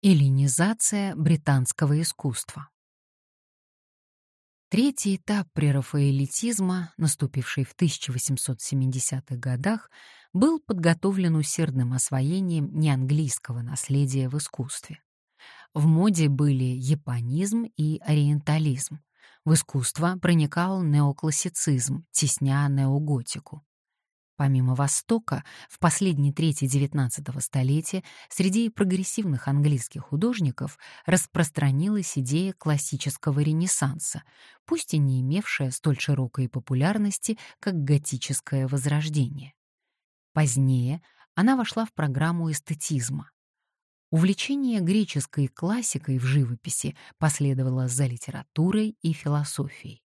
Эллинизация британского искусства. Третий этап прерафаэлитизма, наступивший в 1870-х годах, был подготовлен усердным освоением неанглийского наследия в искусстве. В моде были японизм и ориентализм. В искусство проникал неоклассицизм, тесня неоготику. Помимо Востока, в последней трети XIX столетия среди прогрессивных английских художников распространилась идея классического ренессанса, пусть и не имевшая столь широкой популярности, как готическое возрождение. Позднее она вошла в программу эстетизма. Увлечение греческой классикой в живописи последовало за литературой и философией.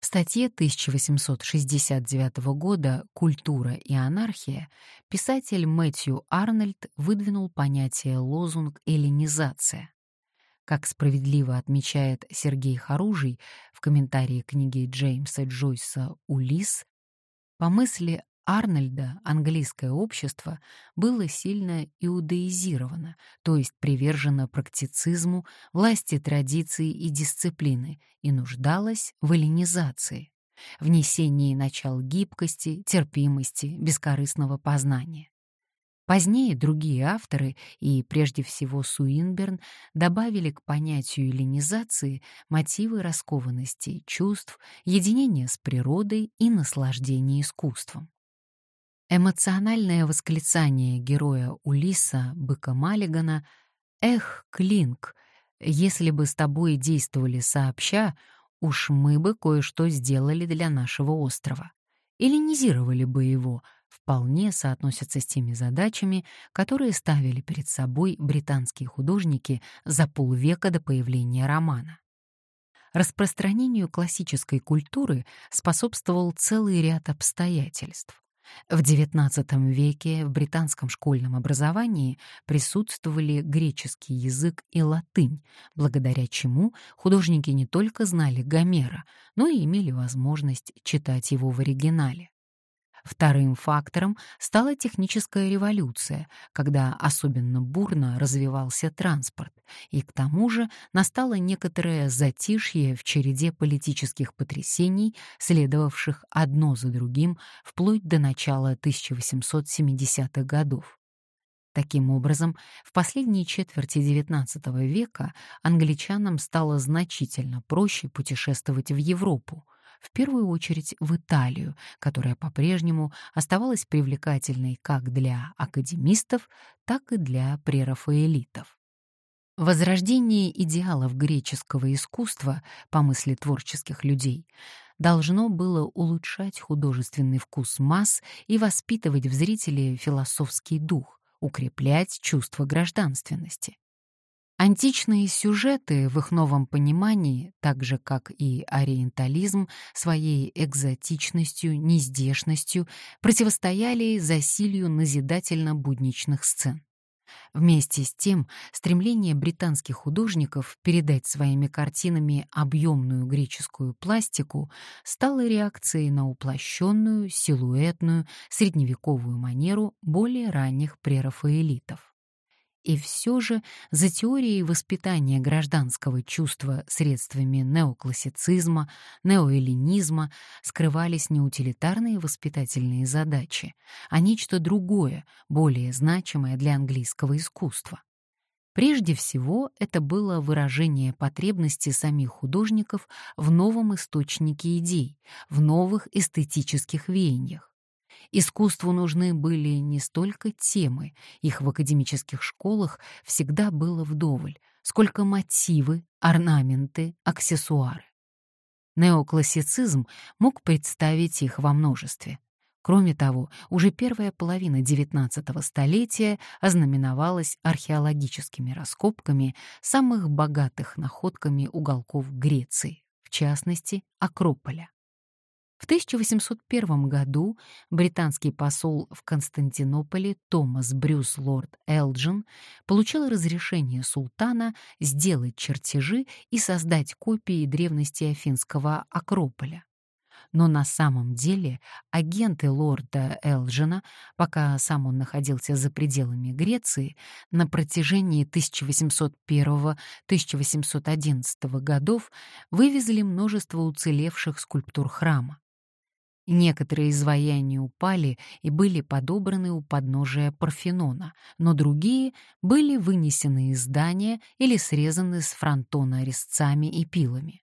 В статье 1869 года «Культура и анархия» писатель Мэтью Арнольд выдвинул понятие лозунг «эллинизация». Как справедливо отмечает Сергей Харужий в комментарии книги Джеймса Джойса «Улисс», по мысли Арнольда английское общество было сильно иудаизировано, то есть привержено практицизму, власти традиции и дисциплины и нуждалось в эллинизации, внесении начал гибкости, терпимости, бескорыстного познания. Позднее другие авторы, и прежде всего Суинберн, добавили к понятию эллинизации мотивы раскованности чувств, единения с природой и наслаждения искусством. Эмоциональное восклицание героя Улиса, быка Маллигана «Эх, Клинк, если бы с тобой действовали сообща, уж мы бы кое-что сделали для нашего острова. Эллинизировали бы его», вполне соотносятся с теми задачами, которые ставили перед собой британские художники за полвека до появления романа. Распространению классической культуры способствовал целый ряд обстоятельств. В XIX веке в британском школьном образовании присутствовали греческий язык и латынь, благодаря чему художники не только знали Гомера, но и имели возможность читать его в оригинале. Вторым фактором стала техническая революция, когда особенно бурно развивался транспорт, и к тому же настало некоторое затишье в череде политических потрясений, следовавших одно за другим вплоть до начала 1870-х годов. Таким образом, в последней четверти XIX века англичанам стало значительно проще путешествовать в Европу, в первую очередь в Италию, которая по-прежнему оставалась привлекательной как для академистов, так и для прерафаэлитов. Возрождение идеалов греческого искусства, по мысли творческих людей, должно было улучшать художественный вкус масс и воспитывать в зрителе философский дух, укреплять чувство гражданственности. Античные сюжеты в их новом понимании, так же как и ориентализм, своей экзотичностью, нездешностью, противостояли засилью назидательно-будничных сцен. Вместе с тем, стремление британских художников передать своими картинами объемную греческую пластику стало реакцией на уплощенную, силуэтную, средневековую манеру более ранних прерафаэлитов. И все же за теорией воспитания гражданского чувства средствами неоклассицизма, неоэллинизма скрывались не утилитарные воспитательные задачи, а нечто другое, более значимое для английского искусства. Прежде всего, это было выражение потребности самих художников в новом источнике идей, в новых эстетических веяниях. Искусству нужны были не столько темы, их в академических школах всегда было вдоволь, сколько мотивы, орнаменты, аксессуары. Неоклассицизм мог представить их во множестве. Кроме того, уже первая половина XIX столетия ознаменовалась археологическими раскопками самых богатых находками уголков Греции, в частности, Акрополя. В 1801 году британский посол в Константинополе Томас Брюс Лорд Элджин получил разрешение султана сделать чертежи и создать копии древности Афинского Акрополя. Но на самом деле агенты лорда Элджина, пока сам он находился за пределами Греции, на протяжении 1801-1811 годов вывезли множество уцелевших скульптур храма. Некоторые изваяния упали и были подобраны у подножия Парфенона, но другие были вынесены из здания или срезаны с фронтона резцами и пилами.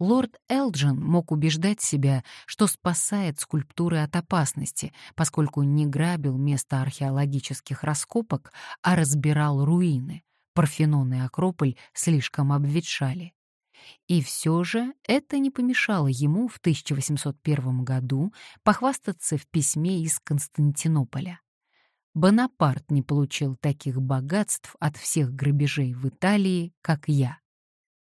Лорд Элджин мог убеждать себя, что спасает скульптуры от опасности, поскольку не грабил место археологических раскопок, а разбирал руины. Парфенон и Акрополь слишком обветшали. И все же это не помешало ему в 1801 году похвастаться в письме из Константинополя. Бонапарт не получил таких богатств от всех грабежей в Италии, как я.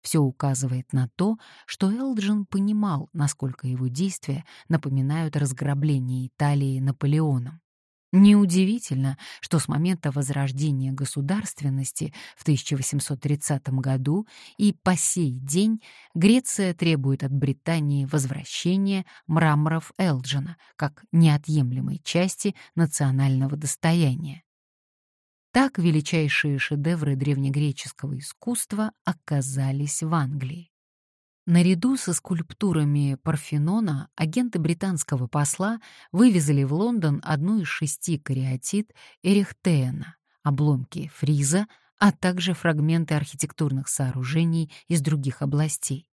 Все указывает на то, что Элджин понимал, насколько его действия напоминают разграбление Италии Наполеоном. Неудивительно, что с момента возрождения государственности в 1830 году и по сей день Греция требует от Британии возвращения мраморов Элджина как неотъемлемой части национального достояния. Так величайшие шедевры древнегреческого искусства оказались в Англии. Наряду со скульптурами Парфенона агенты британского посла вывезли в Лондон одну из шести кариатид Эрихтеена, обломки фриза, а также фрагменты архитектурных сооружений из других областей.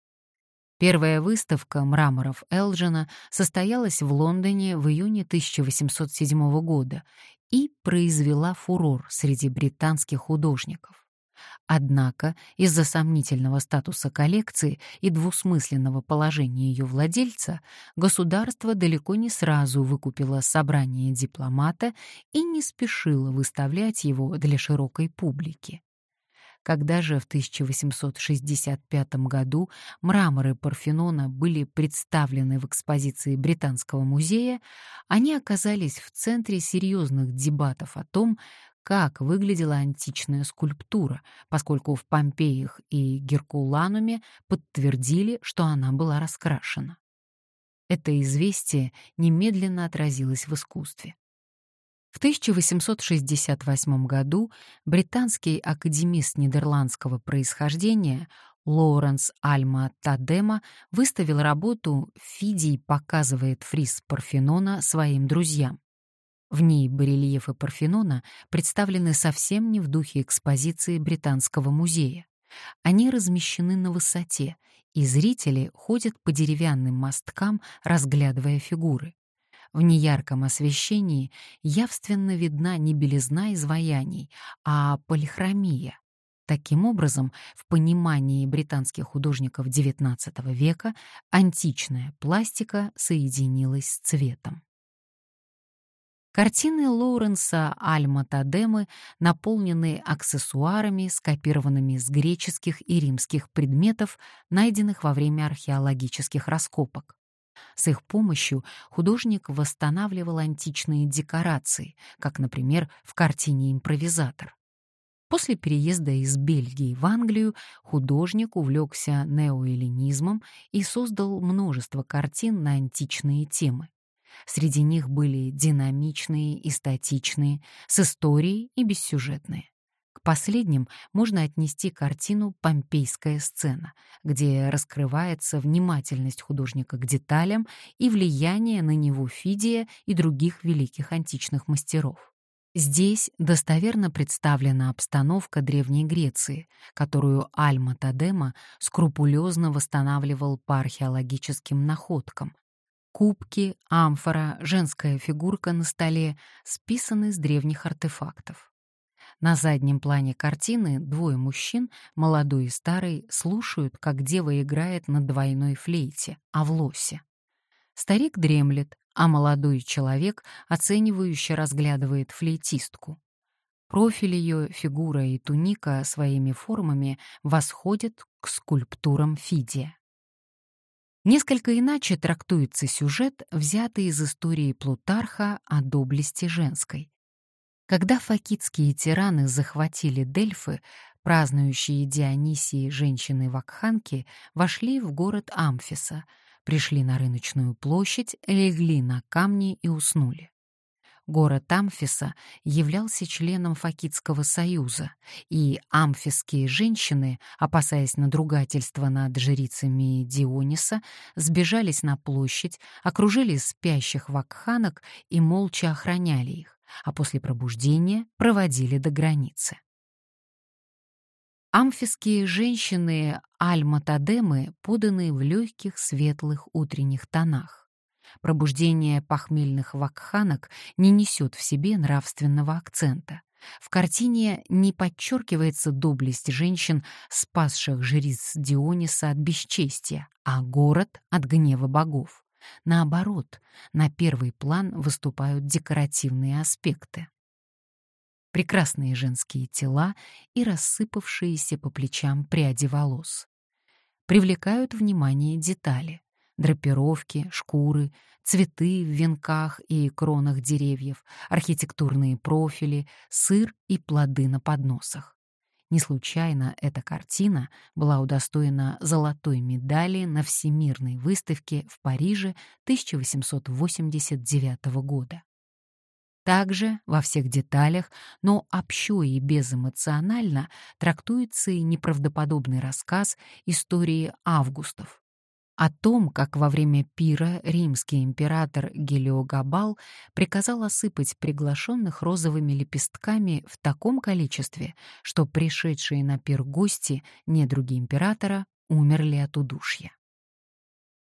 Первая выставка мраморов Элджина состоялась в Лондоне в июне 1807 года и произвела фурор среди британских художников. Однако из-за сомнительного статуса коллекции и двусмысленного положения ее владельца государство далеко не сразу выкупило собрание дипломата и не спешило выставлять его для широкой публики. Когда же в 1865 году мраморы Парфенона были представлены в экспозиции Британского музея, они оказались в центре серьезных дебатов о том, как выглядела античная скульптура, поскольку в Помпеях и Геркулануме подтвердили, что она была раскрашена. Это известие немедленно отразилось в искусстве. В 1868 году британский академист нидерландского происхождения Лоуренс Альма Тадема выставил работу «Фидий показывает фриз Парфенона своим друзьям». В ней барельефы Парфенона представлены совсем не в духе экспозиции Британского музея. Они размещены на высоте, и зрители ходят по деревянным мосткам, разглядывая фигуры. В неярком освещении явственно видна не белизна изваяний, а полихромия. Таким образом, в понимании британских художников XIX века античная пластика соединилась с цветом. Картины Лоуренса Альма Тадемы наполнены аксессуарами, скопированными с греческих и римских предметов, найденных во время археологических раскопок. С их помощью художник восстанавливал античные декорации, как, например, в картине «Импровизатор». После переезда из Бельгии в Англию художник увлекся неоэллинизмом и создал множество картин на античные темы. Среди них были динамичные и статичные, с историей и бессюжетные. К последним можно отнести картину «Помпейская сцена», где раскрывается внимательность художника к деталям и влияние на него Фидия и других великих античных мастеров. Здесь достоверно представлена обстановка Древней Греции, которую Альма Тадема скрупулезно восстанавливал по археологическим находкам, Кубки, амфора, женская фигурка на столе списаны с древних артефактов. На заднем плане картины двое мужчин, молодой и старый, слушают, как дева играет на двойной флейте, а в лосе. Старик дремлет, а молодой человек оценивающе разглядывает флейтистку. Профиль ее, фигура и туника своими формами восходят к скульптурам Фидия. Несколько иначе трактуется сюжет, взятый из истории Плутарха о доблести женской. Когда факитские тираны захватили Дельфы, празднующие Дионисии женщины Вакханки вошли в город Амфиса, пришли на рыночную площадь, легли на камни и уснули. Город Амфиса являлся членом Факидского союза, и амфисские женщины, опасаясь надругательства над жрицами Диониса, сбежались на площадь, окружили спящих вакханок и молча охраняли их, а после пробуждения проводили до границы. Амфисские женщины Альма-Тадемы поданы в легких светлых утренних тонах. Пробуждение похмельных вакханок не несет в себе нравственного акцента. В картине не подчеркивается доблесть женщин, спасших жриц Диониса от бесчестия, а город — от гнева богов. Наоборот, на первый план выступают декоративные аспекты. Прекрасные женские тела и рассыпавшиеся по плечам пряди волос. Привлекают внимание детали драпировки, шкуры, цветы в венках и кронах деревьев, архитектурные профили, сыр и плоды на подносах. Не случайно эта картина была удостоена золотой медали на Всемирной выставке в Париже 1889 года. Также во всех деталях, но общо и безэмоционально трактуется и неправдоподобный рассказ истории Августов, о том, как во время пира римский император Гелиогабал приказал осыпать приглашенных розовыми лепестками в таком количестве, что пришедшие на пир гости, недруги императора, умерли от удушья.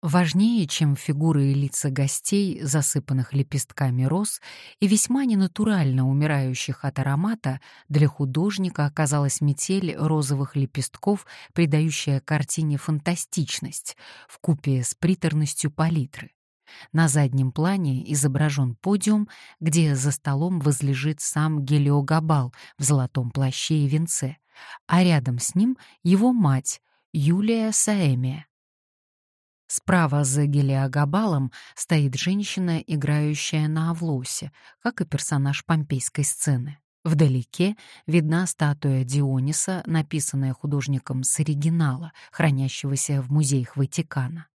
Важнее, чем фигуры и лица гостей, засыпанных лепестками роз, и весьма ненатурально умирающих от аромата, для художника оказалась метель розовых лепестков, придающая картине фантастичность, в купе с приторностью палитры. На заднем плане изображен подиум, где за столом возлежит сам Гелиогабал в золотом плаще и венце, а рядом с ним его мать, Юлия Саэмия. Справа за Гелиогабалом стоит женщина, играющая на Авлосе, как и персонаж помпейской сцены. Вдалеке видна статуя Диониса, написанная художником с оригинала, хранящегося в музеях Ватикана.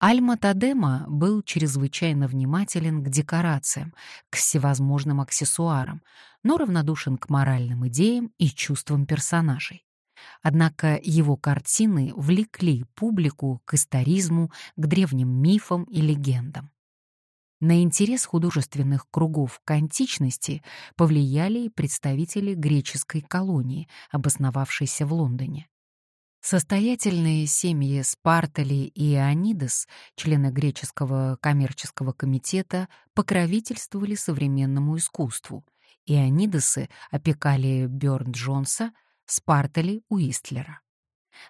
Альма Тадема был чрезвычайно внимателен к декорациям, к всевозможным аксессуарам, но равнодушен к моральным идеям и чувствам персонажей. Однако его картины влекли публику к историзму, к древним мифам и легендам. На интерес художественных кругов к античности повлияли и представители греческой колонии, обосновавшейся в Лондоне. Состоятельные семьи Спартали и Ионидес, члены греческого коммерческого комитета, покровительствовали современному искусству. Ионидесы опекали Бёрн Джонса, Спартали у Истлера.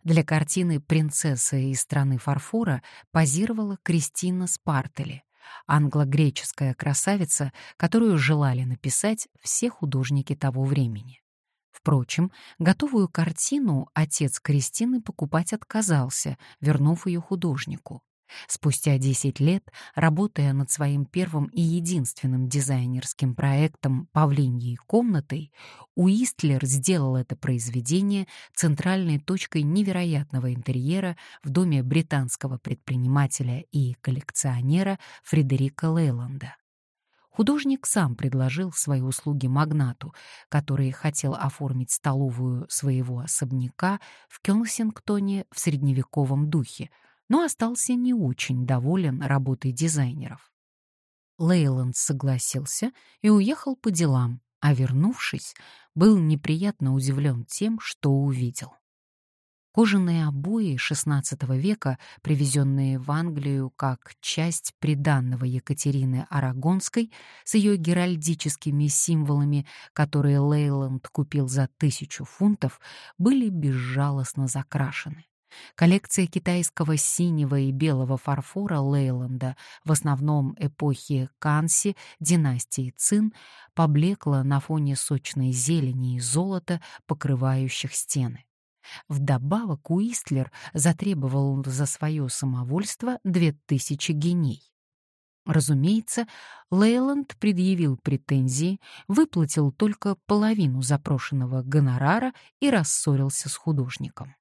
Для картины «Принцесса из страны фарфора» позировала Кристина Спартали, англо-греческая красавица, которую желали написать все художники того времени. Впрочем, готовую картину отец Кристины покупать отказался, вернув ее художнику. Спустя 10 лет, работая над своим первым и единственным дизайнерским проектом «Павлиньей комнатой», Уистлер сделал это произведение центральной точкой невероятного интерьера в доме британского предпринимателя и коллекционера Фредерика Лейланда. Художник сам предложил свои услуги магнату, который хотел оформить столовую своего особняка в Кёнсингтоне в средневековом духе — но остался не очень доволен работой дизайнеров. Лейланд согласился и уехал по делам, а вернувшись, был неприятно удивлен тем, что увидел. Кожаные обои XVI века, привезенные в Англию как часть приданного Екатерины Арагонской с ее геральдическими символами, которые Лейланд купил за тысячу фунтов, были безжалостно закрашены. Коллекция китайского синего и белого фарфора Лейланда, в основном эпохи Канси, династии Цин, поблекла на фоне сочной зелени и золота, покрывающих стены. Вдобавок Уистлер затребовал за свое самовольство две тысячи геней. Разумеется, Лейланд предъявил претензии, выплатил только половину запрошенного гонорара и рассорился с художником.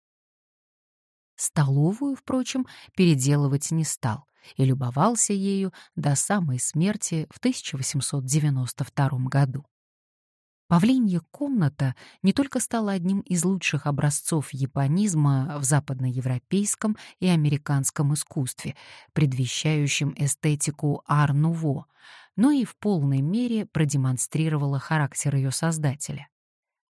Столовую, впрочем, переделывать не стал и любовался ею до самой смерти в 1892 году. Павлинья комната не только стала одним из лучших образцов японизма в западноевропейском и американском искусстве, предвещающим эстетику ар-нуво, но и в полной мере продемонстрировала характер ее создателя.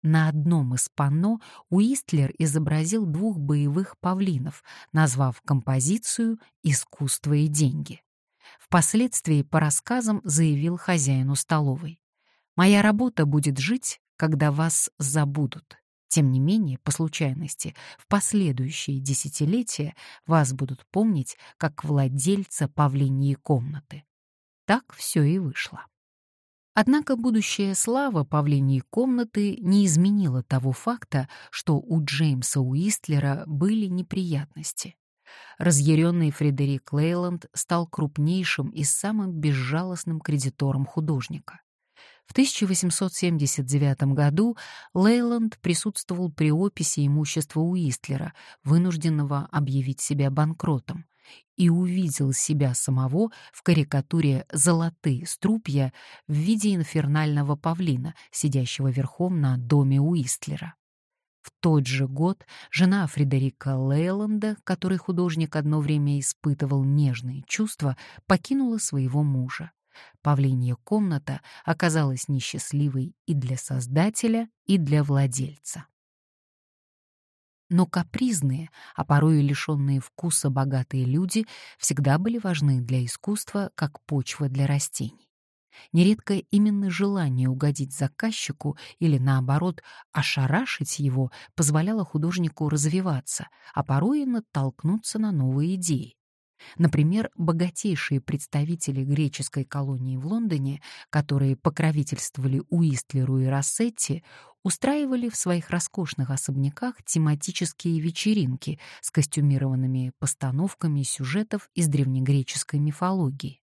На одном из панно Уистлер изобразил двух боевых павлинов, назвав композицию «Искусство и деньги». Впоследствии по рассказам заявил хозяину столовой. Моя работа будет жить, когда вас забудут. Тем не менее, по случайности, в последующие десятилетия вас будут помнить как владельца павлиньей комнаты. Так все и вышло. Однако будущая слава павлиньей комнаты не изменила того факта, что у Джеймса Уистлера были неприятности. Разъяренный Фредерик Лейланд стал крупнейшим и самым безжалостным кредитором художника. В 1879 году Лейланд присутствовал при описи имущества Уистлера, вынужденного объявить себя банкротом, и увидел себя самого в карикатуре «Золотые струпья» в виде инфернального павлина, сидящего верхом на доме Уистлера. В тот же год жена Фредерика Лейланда, которой художник одно время испытывал нежные чувства, покинула своего мужа. Павлинья комната оказалась несчастливой и для создателя, и для владельца. Но капризные, а порой и лишенные вкуса богатые люди всегда были важны для искусства, как почва для растений. Нередко именно желание угодить заказчику или, наоборот, ошарашить его позволяло художнику развиваться, а порой и натолкнуться на новые идеи. Например, богатейшие представители греческой колонии в Лондоне, которые покровительствовали Уистлеру и Рассетти, устраивали в своих роскошных особняках тематические вечеринки с костюмированными постановками сюжетов из древнегреческой мифологии.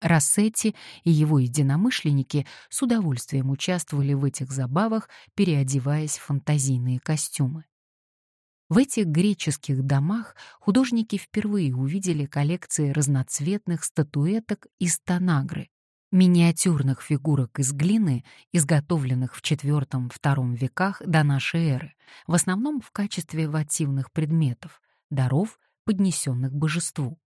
Рассетти и его единомышленники с удовольствием участвовали в этих забавах, переодеваясь в фантазийные костюмы. В этих греческих домах художники впервые увидели коллекции разноцветных статуэток из танагры, миниатюрных фигурок из глины, изготовленных в IV-II веках до нашей эры, в основном в качестве вативных предметов, даров, поднесенных божеству.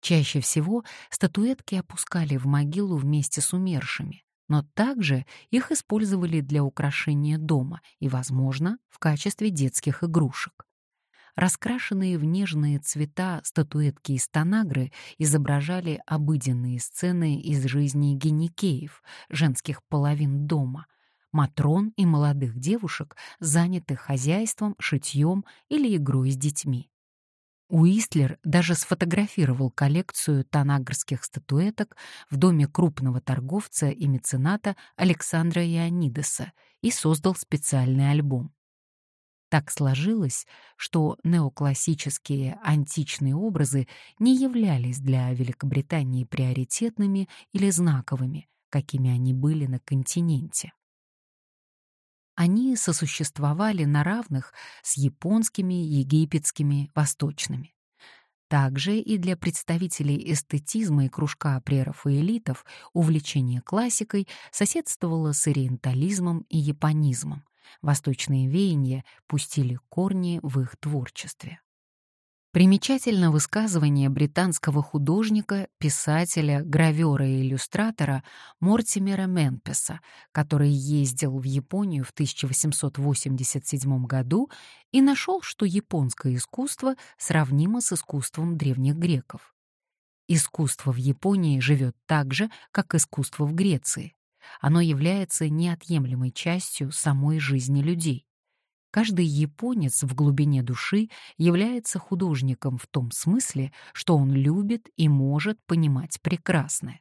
Чаще всего статуэтки опускали в могилу вместе с умершими, но также их использовали для украшения дома и, возможно, в качестве детских игрушек. Раскрашенные в нежные цвета статуэтки из танагры изображали обыденные сцены из жизни геникеев, женских половин дома, матрон и молодых девушек, занятых хозяйством, шитьем или игрой с детьми. Уистлер даже сфотографировал коллекцию танагрских статуэток в доме крупного торговца и мецената Александра Ионидеса и создал специальный альбом. Так сложилось, что неоклассические античные образы не являлись для Великобритании приоритетными или знаковыми, какими они были на континенте. Они сосуществовали на равных с японскими, египетскими, восточными. Также и для представителей эстетизма и кружка прерафаэлитов увлечение классикой соседствовало с ориентализмом и японизмом. Восточные веяния пустили корни в их творчестве. Примечательно высказывание британского художника, писателя, гравера и иллюстратора Мортимера Менпеса, который ездил в Японию в 1887 году и нашел, что японское искусство сравнимо с искусством древних греков. Искусство в Японии живет так же, как искусство в Греции. Оно является неотъемлемой частью самой жизни людей. Каждый японец в глубине души является художником в том смысле, что он любит и может понимать прекрасное.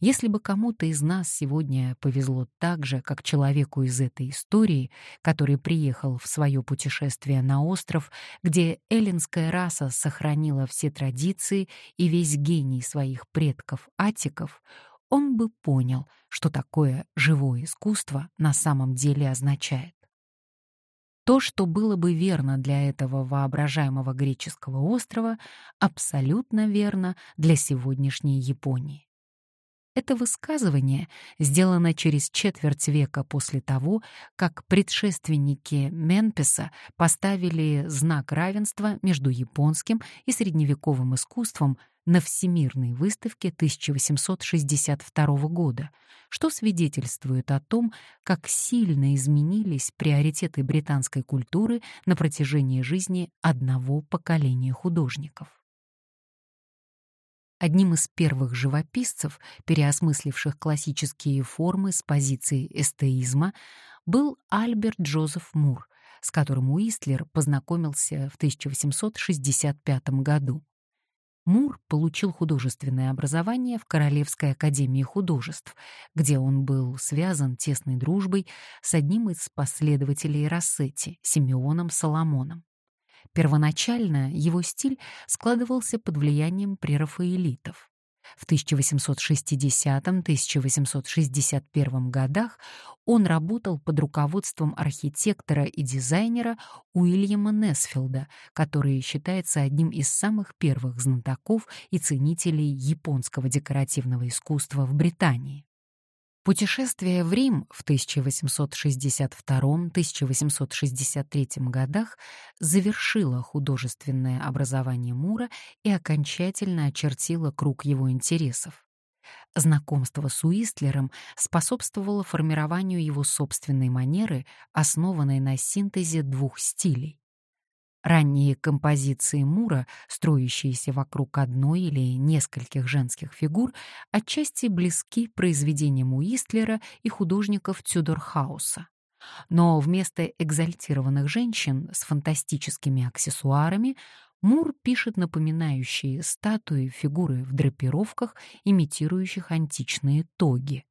Если бы кому-то из нас сегодня повезло так же, как человеку из этой истории, который приехал в свое путешествие на остров, где эллинская раса сохранила все традиции и весь гений своих предков-атиков, он бы понял, что такое живое искусство на самом деле означает. То, что было бы верно для этого воображаемого греческого острова, абсолютно верно для сегодняшней Японии. Это высказывание сделано через четверть века после того, как предшественники Менпеса поставили знак равенства между японским и средневековым искусством на Всемирной выставке 1862 года, что свидетельствует о том, как сильно изменились приоритеты британской культуры на протяжении жизни одного поколения художников. Одним из первых живописцев, переосмысливших классические формы с позиции эстеизма, был Альберт Джозеф Мур, с которым Уистлер познакомился в 1865 году. Мур получил художественное образование в Королевской академии художеств, где он был связан тесной дружбой с одним из последователей Рассетти, Симеоном Соломоном. Первоначально его стиль складывался под влиянием прерафаэлитов. В 1860-1861 годах он работал под руководством архитектора и дизайнера Уильяма Несфилда, который считается одним из самых первых знатоков и ценителей японского декоративного искусства в Британии. Путешествие в Рим в 1862-1863 годах завершило художественное образование Мура и окончательно очертило круг его интересов. Знакомство с Уистлером способствовало формированию его собственной манеры, основанной на синтезе двух стилей Ранние композиции Мура, строящиеся вокруг одной или нескольких женских фигур, отчасти близки произведениям Уистлера и художников Тюдорхауса. Но вместо экзальтированных женщин с фантастическими аксессуарами Мур пишет напоминающие статуи фигуры в драпировках, имитирующих античные тоги.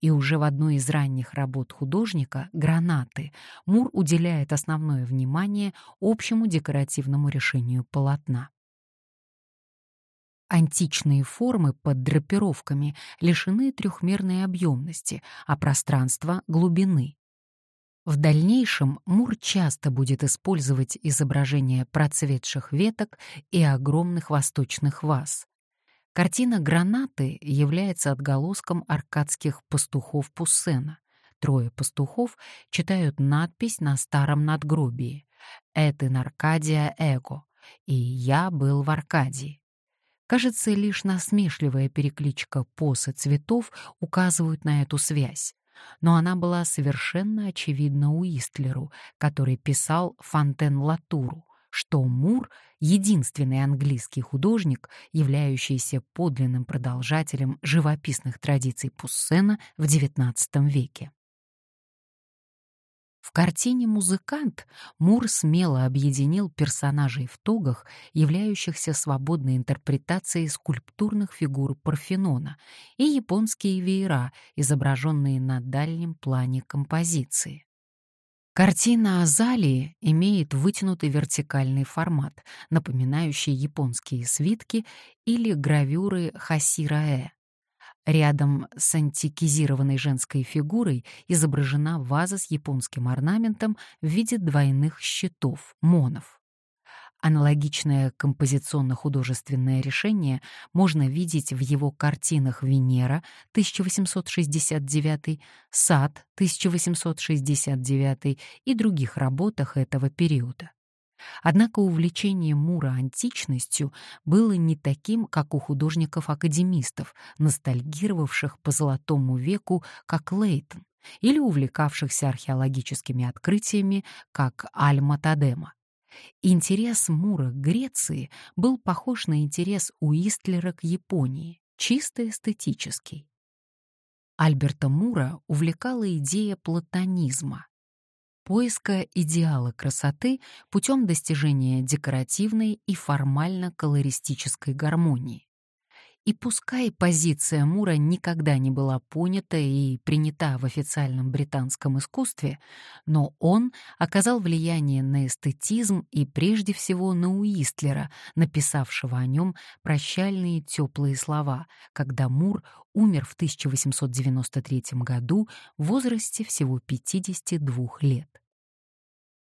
И уже в одной из ранних работ художника «Гранаты» Мур уделяет основное внимание общему декоративному решению полотна. Античные формы под драпировками лишены трехмерной объемности, а пространства — глубины. В дальнейшем Мур часто будет использовать изображения процветших веток и огромных восточных ваз. Картина «Гранаты» является отголоском аркадских пастухов Пуссена. Трое пастухов читают надпись на старом надгробии «Этин Аркадия Эго» и «Я был в Аркадии». Кажется, лишь насмешливая перекличка посы цветов указывают на эту связь. Но она была совершенно очевидна Уистлеру, который писал «Фонтен Латуру», что Мур — единственный английский художник, являющийся подлинным продолжателем живописных традиций Пуссена в XIX веке. В картине «Музыкант» Мур смело объединил персонажей в тогах, являющихся свободной интерпретацией скульптурных фигур Парфенона, и японские веера, изображенные на дальнем плане композиции. Картина Азалии имеет вытянутый вертикальный формат, напоминающий японские свитки или гравюры Хасираэ. Рядом с антикизированной женской фигурой изображена ваза с японским орнаментом в виде двойных щитов, монов. Аналогичное композиционно-художественное решение можно видеть в его картинах «Венера» 1869, «Сад» 1869 и других работах этого периода. Однако увлечение Мура античностью было не таким, как у художников-академистов, ностальгировавших по золотому веку, как Лейтон, или увлекавшихся археологическими открытиями, как Альма Тадема. Интерес Мура к Греции был похож на интерес Уистлера к Японии, чисто эстетический. Альберта Мура увлекала идея платонизма, поиска идеала красоты путем достижения декоративной и формально-колористической гармонии. И пускай позиция Мура никогда не была понята и принята в официальном британском искусстве, но он оказал влияние на эстетизм и прежде всего на Уистлера, написавшего о нем прощальные теплые слова, когда Мур умер в 1893 году в возрасте всего 52 лет.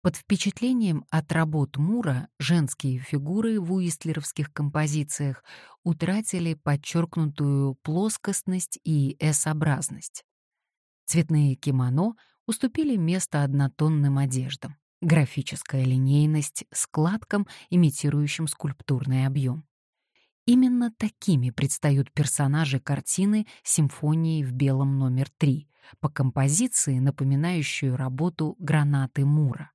Под впечатлением от работ Мура женские фигуры в уистлеровских композициях утратили подчеркнутую плоскостность и S-образность. Цветные кимоно уступили место однотонным одеждам, графическая линейность складкам, имитирующим скульптурный объем. Именно такими предстают персонажи картины «Симфонии в белом номер 3» по композиции, напоминающую работу «Гранаты Мура».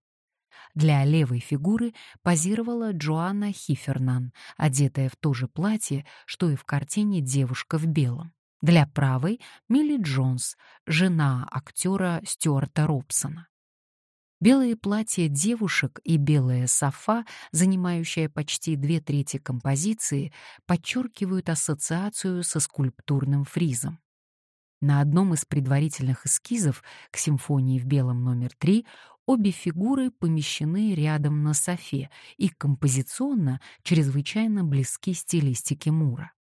Для левой фигуры позировала Джоанна Хифернан, одетая в то же платье, что и в картине «Девушка в белом». Для правой — Милли Джонс, жена актера Стюарта Робсона. Белые платья девушек и белая софа, занимающая почти две трети композиции, подчеркивают ассоциацию со скульптурным фризом. На одном из предварительных эскизов к симфонии в белом номер 3 обе фигуры помещены рядом на софе и композиционно чрезвычайно близки стилистике Мура.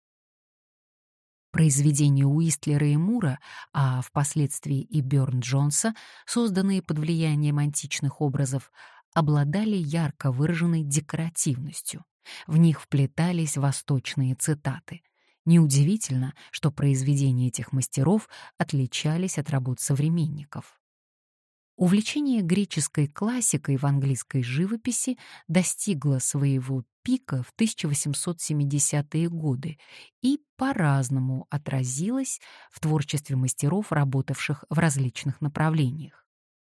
Произведения Уистлера и Мура, а впоследствии и Бёрн Джонса, созданные под влиянием античных образов, обладали ярко выраженной декоративностью. В них вплетались восточные цитаты. Неудивительно, что произведения этих мастеров отличались от работ современников. Увлечение греческой классикой в английской живописи достигло своего пика в 1870-е годы и по-разному отразилось в творчестве мастеров, работавших в различных направлениях.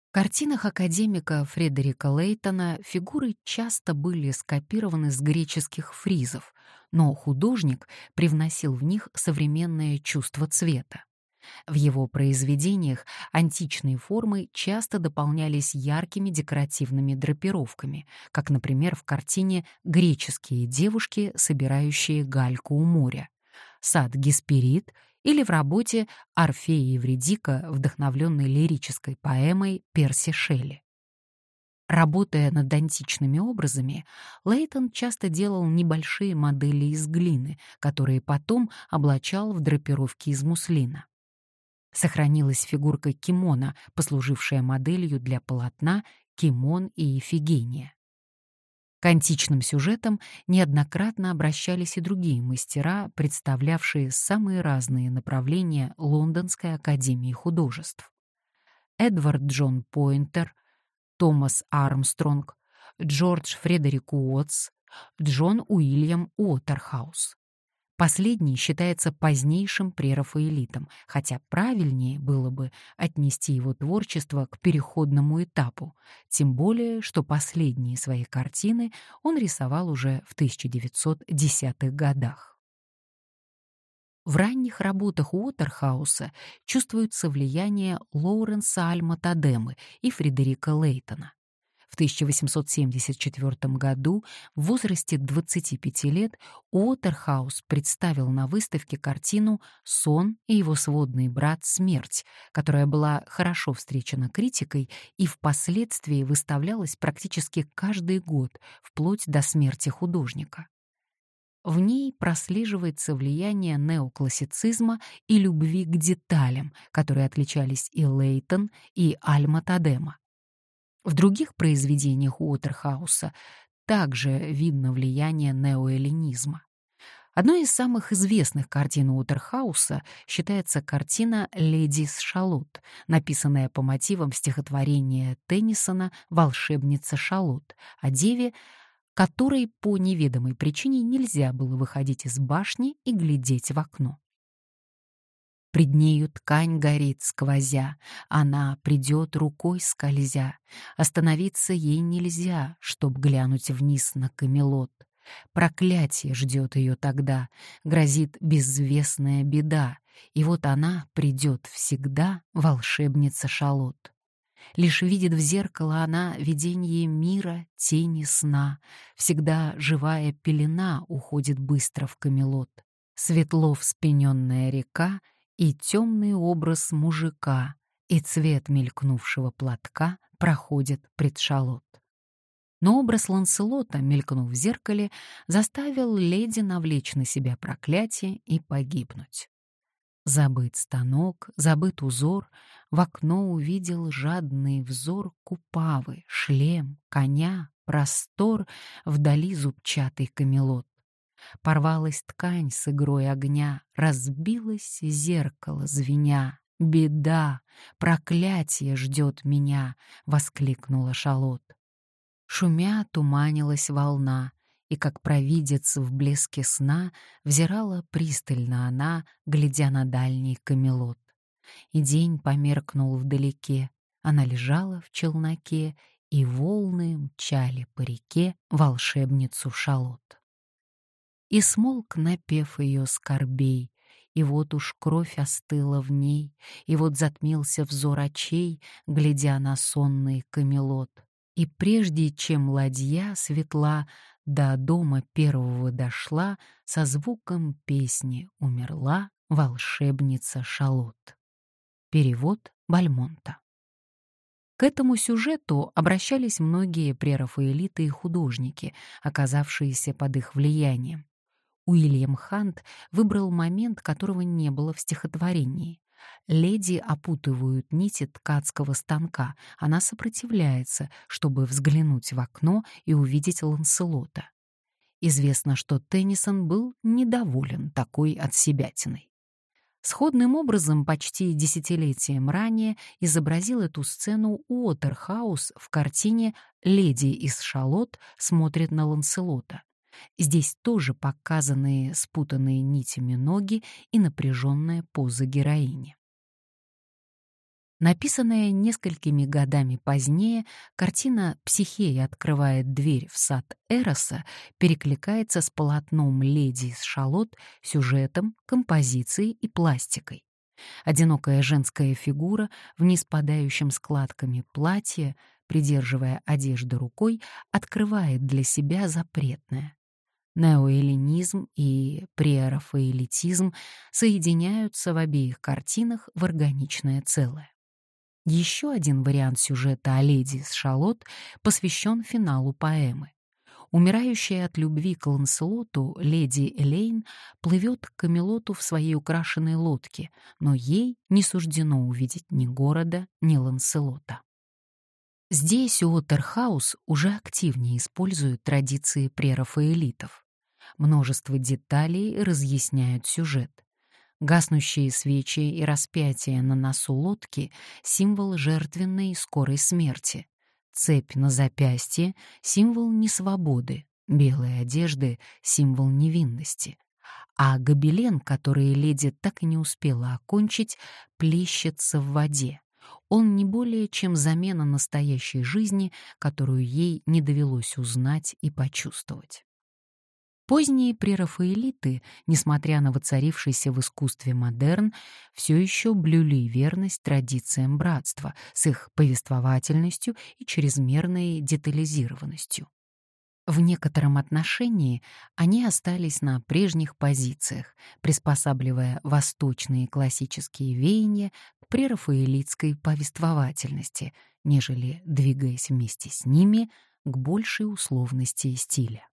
В картинах академика Фредерика Лейтона фигуры часто были скопированы с греческих фризов, но художник привносил в них современное чувство цвета. В его произведениях античные формы часто дополнялись яркими декоративными драпировками, как, например, в картине «Греческие девушки, собирающие гальку у моря», «Сад Гесперид» или в работе «Орфея и Евредика», вдохновленной лирической поэмой Перси Шелли. Работая над античными образами, Лейтон часто делал небольшие модели из глины, которые потом облачал в драпировки из муслина. Сохранилась фигурка кимона, послужившая моделью для полотна «Кимон и Ифигения». К античным сюжетам неоднократно обращались и другие мастера, представлявшие самые разные направления Лондонской академии художеств. Эдвард Джон Пойнтер, Томас Армстронг, Джордж Фредерик Уотс, Джон Уильям Уотерхаус. Последний считается позднейшим прерафаэлитом, хотя правильнее было бы отнести его творчество к переходному этапу, тем более, что последние свои картины он рисовал уже в 1910-х годах. В ранних работах Уотерхауса чувствуется влияние Лоуренса Альма-Тадемы и Фредерика Лейтона. В 1874 году в возрасте 25 лет Уотерхаус представил на выставке картину «Сон и его сводный брат Смерть», которая была хорошо встречена критикой и впоследствии выставлялась практически каждый год, вплоть до смерти художника. В ней прослеживается влияние неоклассицизма и любви к деталям, которые отличались и Лейтон, и Альма Тадема. В других произведениях Уотерхауса также видно влияние неоэллинизма. Одной из самых известных картин Уотерхауса считается картина «Леди с Шалот», написанная по мотивам стихотворения Теннисона «Волшебница Шалот», о деве, которой по неведомой причине нельзя было выходить из башни и глядеть в окно. Пред нею ткань горит сквозя, она придет рукой скользя. Остановиться ей нельзя, чтоб глянуть вниз на Камелот. Проклятие ждет ее тогда, грозит безвестная беда, и вот она придет всегда, волшебница Шалот. Лишь видит в зеркало она видение мира, тени сна. Всегда живая пелена уходит быстро в камелот. Светло вспененная река и темный образ мужика, и цвет мелькнувшего платка проходит пред шалот. Но образ Ланселота, мелькнув в зеркале, заставил леди навлечь на себя проклятие и погибнуть. Забыт станок, забыт узор, в окно увидел жадный взор купавы, шлем, коня, простор, вдали зубчатый камелот. Порвалась ткань с игрой огня, разбилось зеркало звеня. «Беда! Проклятие ждет меня!» — воскликнула Шалот. Шумя туманилась волна, и, как провидец в блеске сна, взирала пристально она, глядя на дальний камелот. И день померкнул вдалеке, она лежала в челноке, и волны мчали по реке волшебницу Шалот. И смолк напев ее скорбей, и вот уж кровь остыла в ней, и вот затмился взор очей, глядя на сонный камелот. И прежде чем ладья светла до дома первого дошла, со звуком песни умерла волшебница Шалот. Перевод Бальмонта. К этому сюжету обращались многие прерафаэлиты и художники, оказавшиеся под их влиянием. Уильям Хант выбрал момент, которого не было в стихотворении. Леди опутывают нити ткацкого станка. Она сопротивляется, чтобы взглянуть в окно и увидеть Ланселота. Известно, что Теннисон был недоволен такой отсебятиной. Сходным образом почти десятилетием ранее изобразил эту сцену Уотерхаус в картине «Леди из Шалот смотрит на Ланселота». Здесь тоже показаны спутанные нитями ноги и напряженная поза героини. Написанная несколькими годами позднее, картина «Психея открывает дверь в сад Эроса» перекликается с полотном «Леди из Шалот» сюжетом, композицией и пластикой. Одинокая женская фигура в неспадающем складками платье, придерживая одежду рукой, открывает для себя запретное. Неоэллинизм и прерафаэлитизм соединяются в обеих картинах в органичное целое. Еще один вариант сюжета о леди с Шалот посвящен финалу поэмы. Умирающая от любви к Ланселоту леди Элейн плывет к Камелоту в своей украшенной лодке, но ей не суждено увидеть ни города, ни Ланселота. Здесь Уотерхаус уже активнее использует традиции прерафаэлитов. Множество деталей разъясняют сюжет. Гаснущие свечи и распятие на носу лодки — символ жертвенной скорой смерти. Цепь на запястье — символ несвободы, белые одежды — символ невинности. А гобелен, который леди так и не успела окончить, плещется в воде. Он не более чем замена настоящей жизни, которую ей не довелось узнать и почувствовать. Поздние прерафаэлиты, несмотря на воцарившийся в искусстве модерн, все еще блюли верность традициям братства с их повествовательностью и чрезмерной детализированностью. В некотором отношении они остались на прежних позициях, приспосабливая восточные классические веяния к прерафаэлитской повествовательности, нежели двигаясь вместе с ними к большей условности стиля.